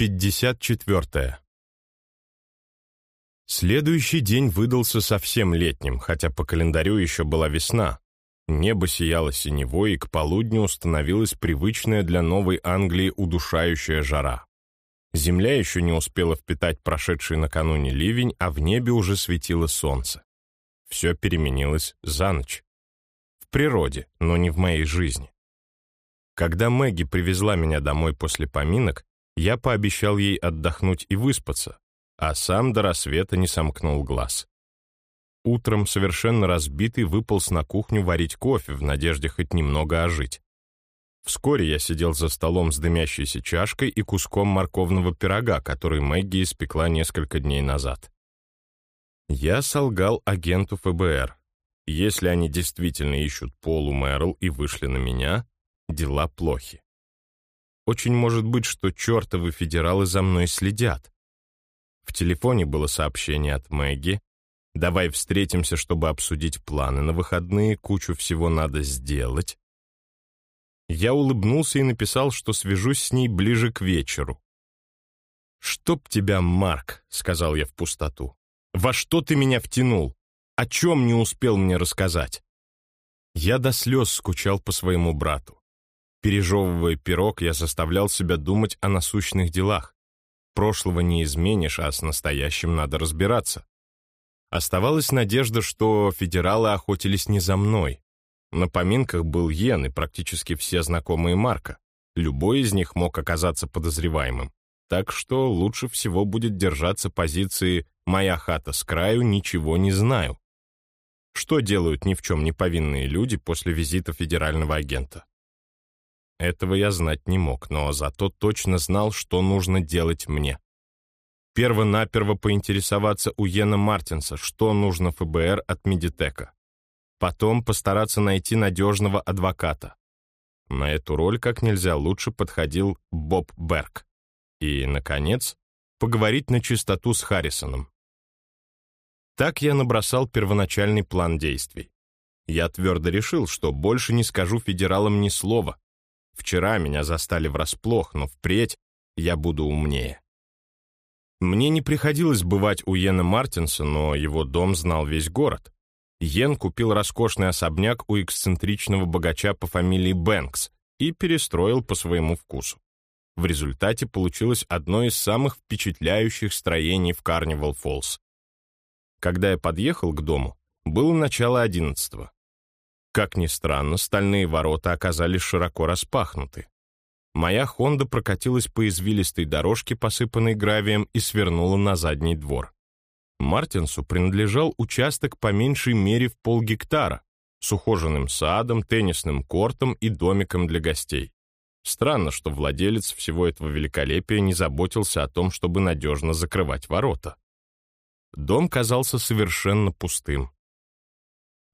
54. Следующий день выдался совсем летним, хотя по календарю еще была весна. Небо сияло синевой, и к полудню установилась привычная для Новой Англии удушающая жара. Земля еще не успела впитать прошедший накануне ливень, а в небе уже светило солнце. Все переменилось за ночь. В природе, но не в моей жизни. Когда Мэгги привезла меня домой после поминок, я пообещал ей отдохнуть и выспаться, а сам до рассвета не сомкнул глаз. Утром, совершенно разбитый, выполз на кухню варить кофе в надежде хоть немного ожить. Вскоре я сидел за столом с дымящейся чашкой и куском морковного пирога, который Мэгги испекла несколько дней назад. Я солгал агенту ФБР. Если они действительно ищут Полу Мэрл и вышли на меня, дела плохи. Очень может быть, что чертовы федералы за мной следят. В телефоне было сообщение от Мэгги. «Давай встретимся, чтобы обсудить планы на выходные, кучу всего надо сделать». Я улыбнулся и написал, что свяжусь с ней ближе к вечеру. «Чтоб тебя, Марк», — сказал я в пустоту. «Во что ты меня втянул? О чем не успел мне рассказать?» Я до слез скучал по своему брату. Пережевывая пирог, я заставлял себя думать о насущных делах. Прошлого не изменишь, а с настоящим надо разбираться. Оставалась надежда, что федералы охотились не за мной. На поминках был Йен и практически все знакомые Марка. Любой из них мог оказаться подозреваемым. Так что лучше всего будет держаться позиции «моя хата с краю, ничего не знаю». Что делают ни в чем не повинные люди после визита федерального агента? Этого я знать не мог, но зато точно знал, что нужно делать мне. Перво-наперво поинтересоваться у Йена Мартинса, что нужно ФБР от Медитека. Потом постараться найти надежного адвоката. На эту роль как нельзя лучше подходил Боб Берг. И, наконец, поговорить на чистоту с Харрисоном. Так я набросал первоначальный план действий. Я твердо решил, что больше не скажу федералам ни слова, Вчера меня застали врасплох, но впредь я буду умнее. Мне не приходилось бывать у Йена Мартинса, но его дом знал весь город. Йен купил роскошный особняк у эксцентричного богача по фамилии Бэнкс и перестроил по своему вкусу. В результате получилось одно из самых впечатляющих строений в Карнивал Фоллс. Когда я подъехал к дому, было начало одиннадцатого. Как ни странно, стальные ворота оказались широко распахнуты. Моя «Хонда» прокатилась по извилистой дорожке, посыпанной гравием, и свернула на задний двор. Мартинсу принадлежал участок по меньшей мере в полгектара, с ухоженным садом, теннисным кортом и домиком для гостей. Странно, что владелец всего этого великолепия не заботился о том, чтобы надежно закрывать ворота. Дом казался совершенно пустым.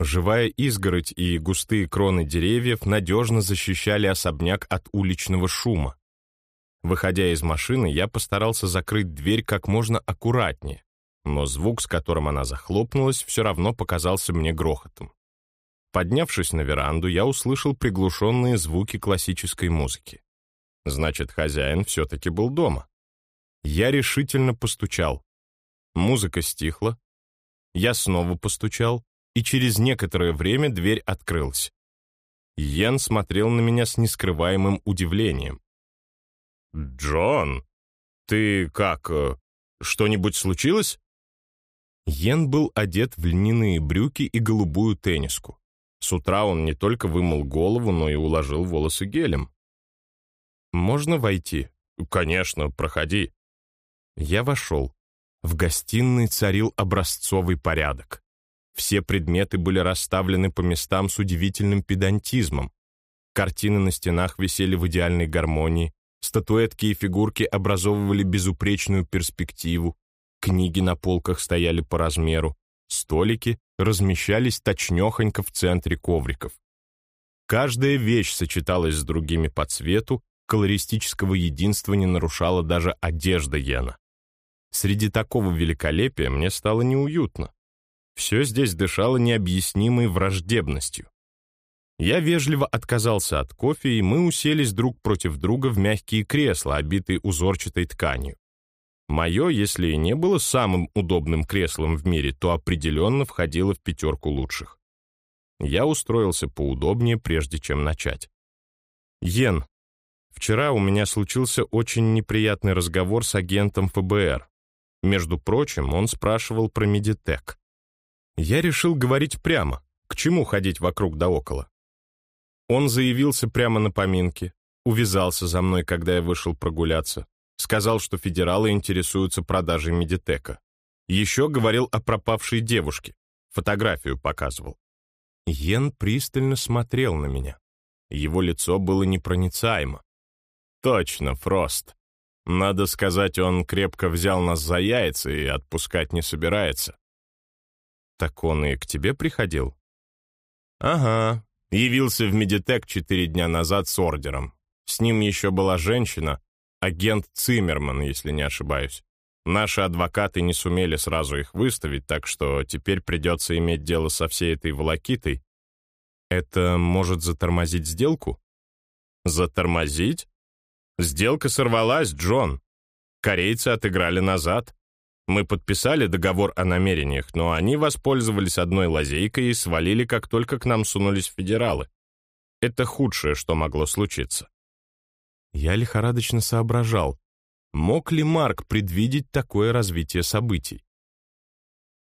Живая изгородь и густые кроны деревьев надежно защищали особняк от уличного шума. Выходя из машины, я постарался закрыть дверь как можно аккуратнее, но звук, с которым она захлопнулась, все равно показался мне грохотом. Поднявшись на веранду, я услышал приглушенные звуки классической музыки. Значит, хозяин все-таки был дома. Я решительно постучал. Музыка стихла. Я снова постучал и через некоторое время дверь открылась. Йен смотрел на меня с нескрываемым удивлением. «Джон, ты как, э, что-нибудь случилось?» Йен был одет в льняные брюки и голубую тенниску. С утра он не только вымыл голову, но и уложил волосы гелем. «Можно войти?» «Конечно, проходи». Я вошел. В гостиной царил образцовый порядок. Все предметы были расставлены по местам с удивительным педантизмом. Картины на стенах висели в идеальной гармонии, статуэтки и фигурки образовывали безупречную перспективу, книги на полках стояли по размеру, столики размещались точнёхонько в центре ковриков. Каждая вещь сочеталась с другими по цвету, колористического единства не нарушала даже одежда Йена. Среди такого великолепия мне стало неуютно. Все здесь дышало необъяснимой враждебностью. Я вежливо отказался от кофе, и мы уселись друг против друга в мягкие кресла, обитые узорчатой тканью. Мое, если и не было самым удобным креслом в мире, то определенно входило в пятерку лучших. Я устроился поудобнее, прежде чем начать. «Йен, вчера у меня случился очень неприятный разговор с агентом ФБР. Между прочим, он спрашивал про Медитек. Я решил говорить прямо, к чему ходить вокруг да около. Он заявился прямо на поминке, увязался за мной, когда я вышел прогуляться, сказал, что федералы интересуются продажей медитека. Еще говорил о пропавшей девушке, фотографию показывал. Йен пристально смотрел на меня. Его лицо было непроницаемо. «Точно, Фрост. Надо сказать, он крепко взял нас за яйца и отпускать не собирается». «Так он и к тебе приходил?» «Ага, Явился в Медитек четыре дня назад с ордером. С ним еще была женщина, агент Циммерман, если не ошибаюсь. Наши адвокаты не сумели сразу их выставить, так что теперь придется иметь дело со всей этой волокитой. Это может затормозить сделку? Затормозить? Сделка сорвалась, Джон. Корейцы отыграли назад. Мы подписали договор о намерениях, но они воспользовались одной лазейкой и свалили, как только к нам сунулись федералы. Это худшее, что могло случиться. Я лихорадочно соображал, мог ли Марк предвидеть такое развитие событий.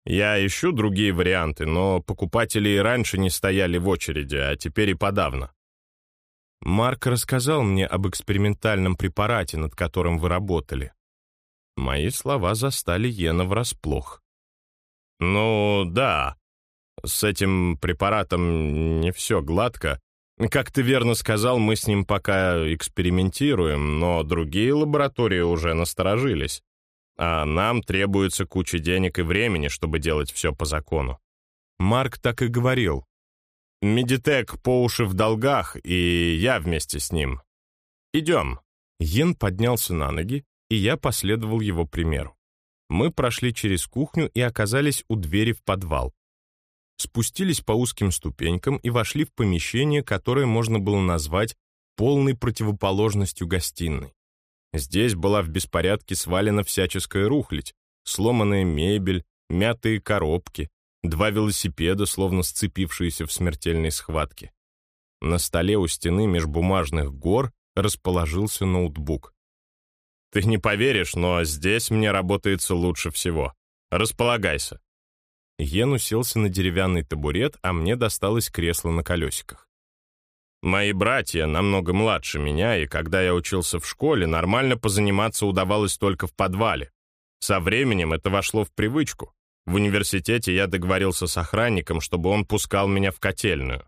Я ищу другие варианты, но покупатели и раньше не стояли в очереди, а теперь и подавно. Марк рассказал мне об экспериментальном препарате, над которым вы работали. Мои слова застали Йена врасплох. «Ну, да, с этим препаратом не все гладко. Как ты верно сказал, мы с ним пока экспериментируем, но другие лаборатории уже насторожились. А нам требуется куча денег и времени, чтобы делать все по закону». Марк так и говорил. «Медитек по уши в долгах, и я вместе с ним. Идем». Йен поднялся на ноги, и я последовал его примеру. Мы прошли через кухню и оказались у двери в подвал. Спустились по узким ступенькам и вошли в помещение, которое можно было назвать полной противоположностью гостиной. Здесь была в беспорядке свалена всяческая рухлядь, сломанная мебель, мятые коробки, два велосипеда, словно сцепившиеся в смертельной схватке. На столе у стены меж бумажных гор расположился ноутбук. Ты не поверишь, но здесь мне работается лучше всего. Располагайся». Йен уселся на деревянный табурет, а мне досталось кресло на колесиках. Мои братья намного младше меня, и когда я учился в школе, нормально позаниматься удавалось только в подвале. Со временем это вошло в привычку. В университете я договорился с охранником, чтобы он пускал меня в котельную.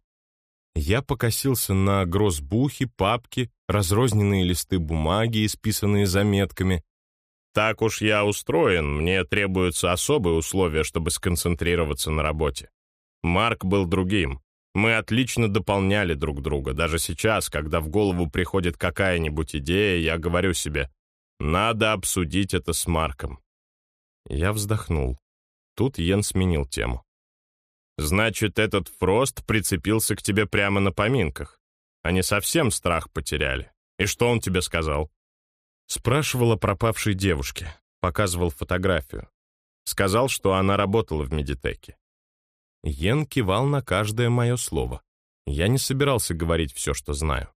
Я покосился на грозбухи, папки, разрозненные листы бумаги, исписанные заметками. Так уж я устроен, мне требуются особые условия, чтобы сконцентрироваться на работе. Марк был другим. Мы отлично дополняли друг друга. Даже сейчас, когда в голову приходит какая-нибудь идея, я говорю себе, надо обсудить это с Марком. Я вздохнул. Тут Йен сменил тему. Значит, этот Фрост прицепился к тебе прямо на поминках. Они совсем страх потеряли. И что он тебе сказал? Спрашивал о пропавшей девушке. Показывал фотографию. Сказал, что она работала в медитеке. Йен кивал на каждое мое слово. Я не собирался говорить все, что знаю.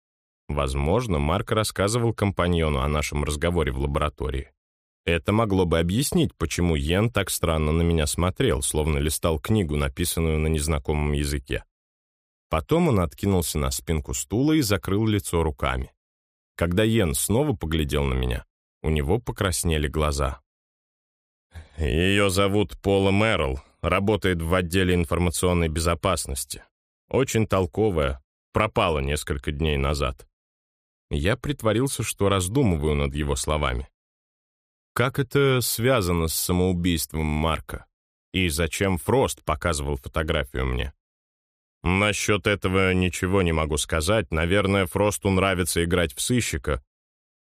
Возможно, Марк рассказывал компаньону о нашем разговоре в лаборатории. Это могло бы объяснить, почему Йен так странно на меня смотрел, словно листал книгу, написанную на незнакомом языке. Потом он откинулся на спинку стула и закрыл лицо руками. Когда Йен снова поглядел на меня, у него покраснели глаза. «Ее зовут Пола Мэрл, работает в отделе информационной безопасности. Очень толковая, пропала несколько дней назад». Я притворился, что раздумываю над его словами. Как это связано с самоубийством Марка? И зачем Фрост показывал фотографию мне? Насчет этого ничего не могу сказать. Наверное, Фросту нравится играть в сыщика.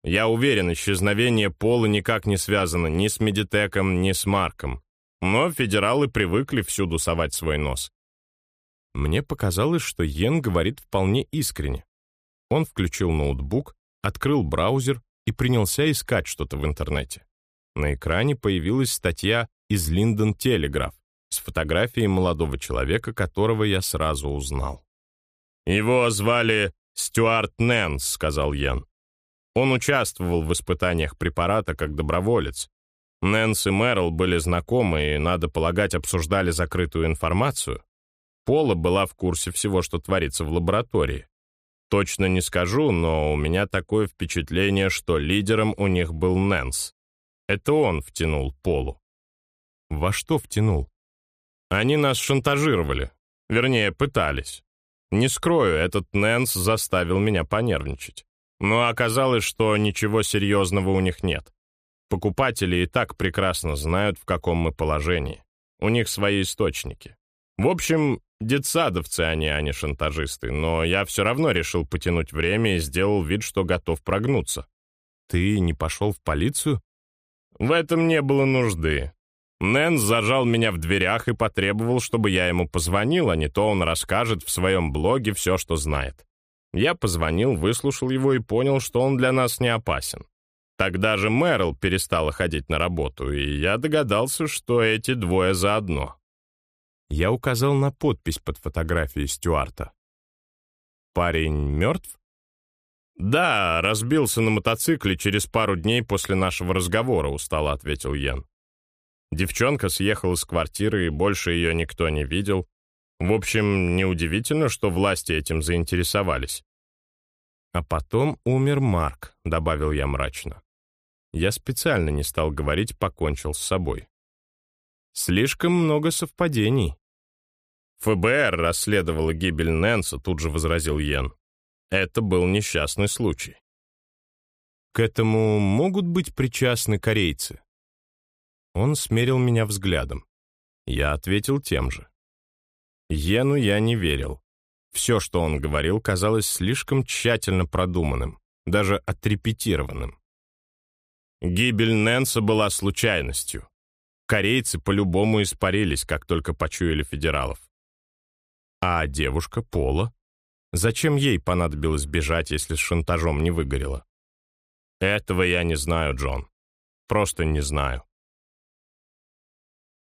Я уверен, исчезновение Пола никак не связано ни с Медитеком, ни с Марком. Но федералы привыкли всюду совать свой нос. Мне показалось, что Йен говорит вполне искренне. Он включил ноутбук, открыл браузер и принялся искать что-то в интернете. На экране появилась статья из Линдон Телеграф с фотографией молодого человека, которого я сразу узнал. «Его звали Стюарт Нэнс», — сказал Йен. Он участвовал в испытаниях препарата как доброволец. Нэнс и Мэрил были знакомы и, надо полагать, обсуждали закрытую информацию. Пола была в курсе всего, что творится в лаборатории. Точно не скажу, но у меня такое впечатление, что лидером у них был Нэнс. Это он втянул Полу. Во что втянул? Они нас шантажировали. Вернее, пытались. Не скрою, этот Нэнс заставил меня понервничать. Но оказалось, что ничего серьезного у них нет. Покупатели и так прекрасно знают, в каком мы положении. У них свои источники. В общем, детсадовцы они, а не шантажисты, но я все равно решил потянуть время и сделал вид, что готов прогнуться. Ты не пошел в полицию? В этом не было нужды. Нэнс зажал меня в дверях и потребовал, чтобы я ему позвонил, а не то он расскажет в своем блоге все, что знает. Я позвонил, выслушал его и понял, что он для нас не опасен. Тогда же Мэрил перестала ходить на работу, и я догадался, что эти двое заодно. Я указал на подпись под фотографией Стюарта. «Парень мертв?» «Да, разбился на мотоцикле через пару дней после нашего разговора», — устало ответил Йен. Девчонка съехала с квартиры, и больше ее никто не видел. В общем, неудивительно, что власти этим заинтересовались. «А потом умер Марк», — добавил я мрачно. Я специально не стал говорить «покончил с собой». Слишком много совпадений. ФБР расследовало гибель Нэнса, тут же возразил Йен. Это был несчастный случай. К этому могут быть причастны корейцы? Он смерил меня взглядом. Я ответил тем же. Йену я не верил. Все, что он говорил, казалось слишком тщательно продуманным, даже отрепетированным. Гибель Нэнса была случайностью. Корейцы по-любому испарились, как только почуяли федералов. А девушка Пола? Зачем ей понадобилось бежать, если с шантажом не выгорело? Этого я не знаю, Джон. Просто не знаю.